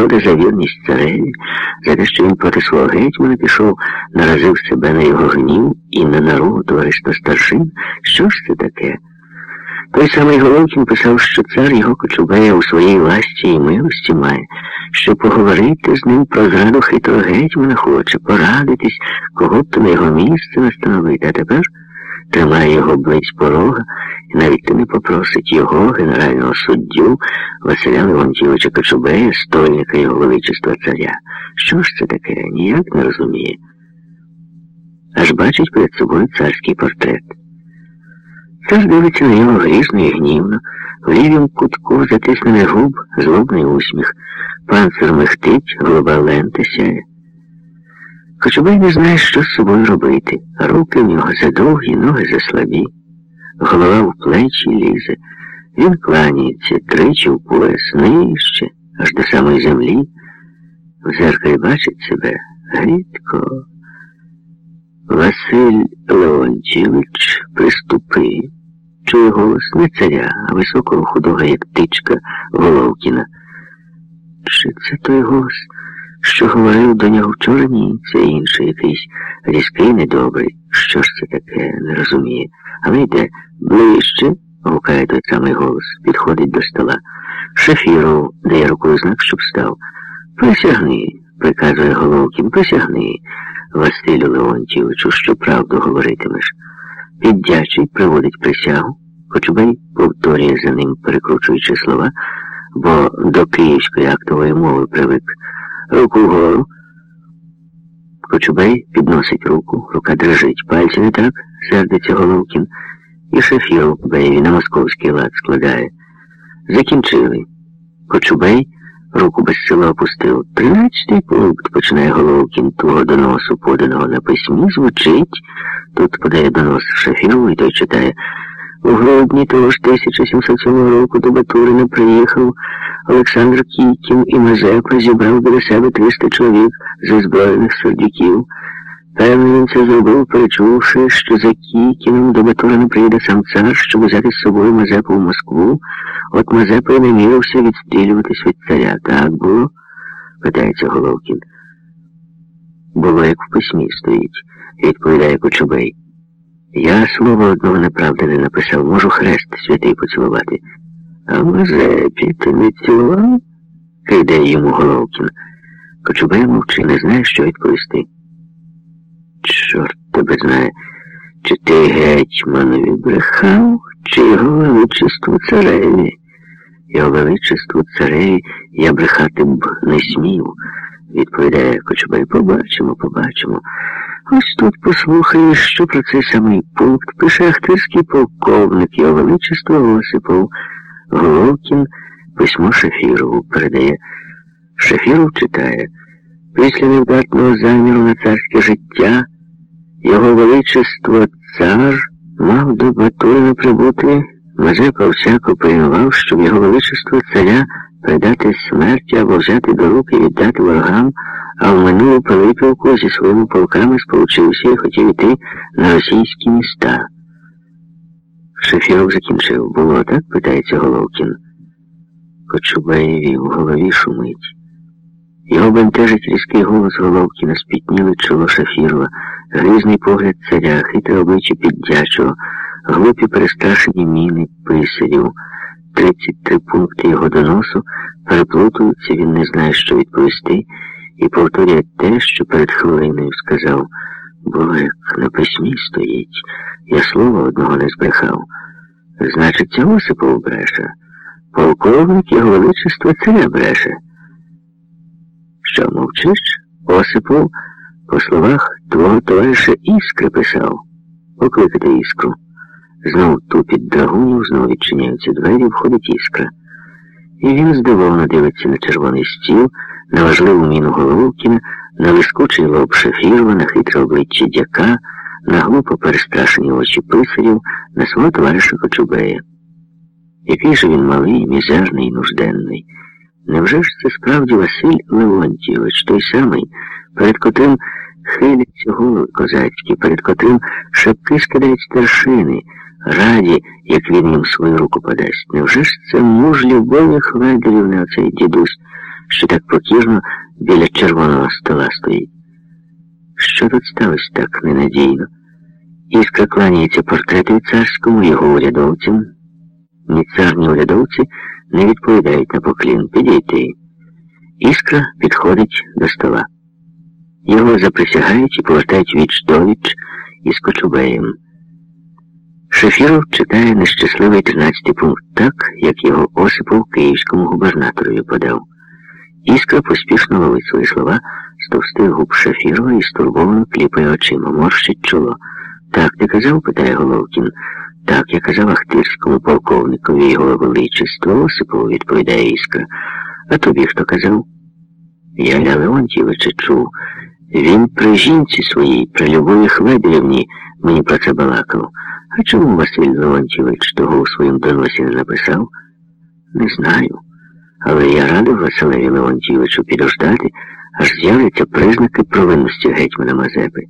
нагорода за вірність цареві, за те, що він проти свого гетьмана пішов, наразив себе на його гнів і на наругу товариства старшин. Що ж це таке? Той самий Головкін писав, що цар його Кочубея у своїй ласті і милості має, що поговорити з ним про зраду хитрого гетьмана хоче, порадитись, кого б то на його місце настановити, а тепер тримає його близь порога і навіть не попросить його, генерального суддю Василя Леонтьовича Кочубея, стольника його величества царя. Що ж це таке? Ніяк не розуміє. Аж бачить перед собою царський портрет. Цар дивиться на нього грізно і гнівно, в лівім кутку затиснений губ, злобний усміх, панцир мехтить, голуба лента сяє. Кочубей не знає, що з собою робити. Руки в нього задовгі, ноги заслабі, голова в плечі лізе. Він кланяється тричі в пояс, нижче, аж до самої землі. В зеркалі бачить себе грідко. Василь Леонтьєвич приступи. Чує голос не царя, а високого худого, як тичка Головкіна. Чи це той голос? Що говорив до нього вчора, ні, це інший якийсь різкий, недобрий. Що ж це таке, не розуміє. Але йде ближче, гукає той самий голос, підходить до стола. Шафіров дає рукою знак, щоб став. Присягни, приказує Головкін, присягни, Василю Леонтьєвичу, що правду говоритимеш. Піддячий приводить присягу, Кочубей повторює за ним, перекручуючи слова, бо до київської актової мови привик. Руку вгору. Кочубей підносить руку, рука дрожить. Пальці не так, сердиться Головкін. І шефір Беєві на московський лад складає. Закінчили. Кочубей руку безсило опустив. Тринадцятий пункт, починає Головкін твого доносу, поданого на письмі, звучить. Тут подає донос шефіру, і той читає. У грудні того ж 1707 року до Батурина приїхав Олександр Кікін і Мазепа зібрав біля себе 300 чоловік з озброєних сердюків. Певно, він це зробив, перечувши, що за Кікіном до Батурина приїде сам цар, щоб взяти з собою Мазепу в Москву. От Мазепа й намірився відстрілюватись від царя. Так було? питається Головкін. Було, як в письмі стоїть, відповідає Кочубей. Я слова одного неправди не написав, можу хрест святий поцілувати. А Мазепі ти не цілував? кидає йому Головкін. Кочубей мовчи, не знає, що відповісти. Чорт тебе знає, чи ти гетьманові брехав, чи його величеству цареві. Його величеству цареві я брехати б не смів, відповідає Кочубей. Побачимо, побачимо. Ось тут послухаєш, що про цей самий пункт пише ахтирський полковник його величество Осипов. Головкін письмо Шафірову передає. Шафіров читає. Після невдатного заміру на царське життя його величество цар мав до Батурина прибути, Мазепа всяко пильнував, щоб його величество царя передати смерті або взяти до руки і віддати ворогам, а в минулу Пилипівку зі своїми полками сполучився і хотів іти на російські міста. Шефіров закінчив. Було так? питається Головкін. Кочубаєві в голові шумить. Його бентежить різкий голос Головкіна, спітніли чоло Шафірова, грізний погляд царя, хитре обличчя піддячого, глупі перестрашені міни писарів. 33 пункти його доносу переплутуються, він не знає, що відповісти, і повторює те, що перед хвилиною сказав. Як на письмі стоїть. Я слова одного не збрехав. Значить, це Осипов бреше. Полковник його величества царя бреше. Що мовчиш? Осипов по словах твого товариша іскри писав. Покликати іскру. Знов тупіт драгунів, знову відчиняються двері, входить іскра. І він здивовано дивиться на червоний стіл, на важливу міну Головкіна, на лискучий лоб Шафірова, на хитре обличчя дяка, на глупо перестрашені очі писарів, на свого товариша Кочубея. Який же він малий, мізерний і нужденний. Невже ж це справді Василь Леонтійович, той самий, перед котрим хиляться голови козацькі, перед котрим шапки скидають старшини, раді, як він їм свою руку подасть? Невже ж це муж Любові Хведерівни, оцей дідусь? Що так покірно біля червоного стола стоїть. Що тут сталося так ненадійно? Іскра кланяється портрету царському, його урядовцям. Ні цар, урядовці не відповідають на поклін. Підійти. Іскра підходить до стола. Його заприсягають і повертають віч до віч із Кочубеєм. Шефіров читає нещасливий 13 пункт так, як його Осипов київському губернаторові подав. Іскра поспішно ловить свої слова з губ Шафірова і стурбовано кліпає очима, морщить чоло. Так ти казав, питає Головкін. Так, я казав Ахтирському полковникові його величество Осипову, відповідає Іскра. А тобі хто казав? Я Ля Леонтьєвича чув. Він при жінці своїй, при Любові Хлебівні, мені про це балакав. А чому Василь Леонтьєвич того у своїм доносі не написав? Не знаю. Але я радив Василеві Леонтьєвичу підождати, аж з'являться признаки провинності гетьмана Мазепи.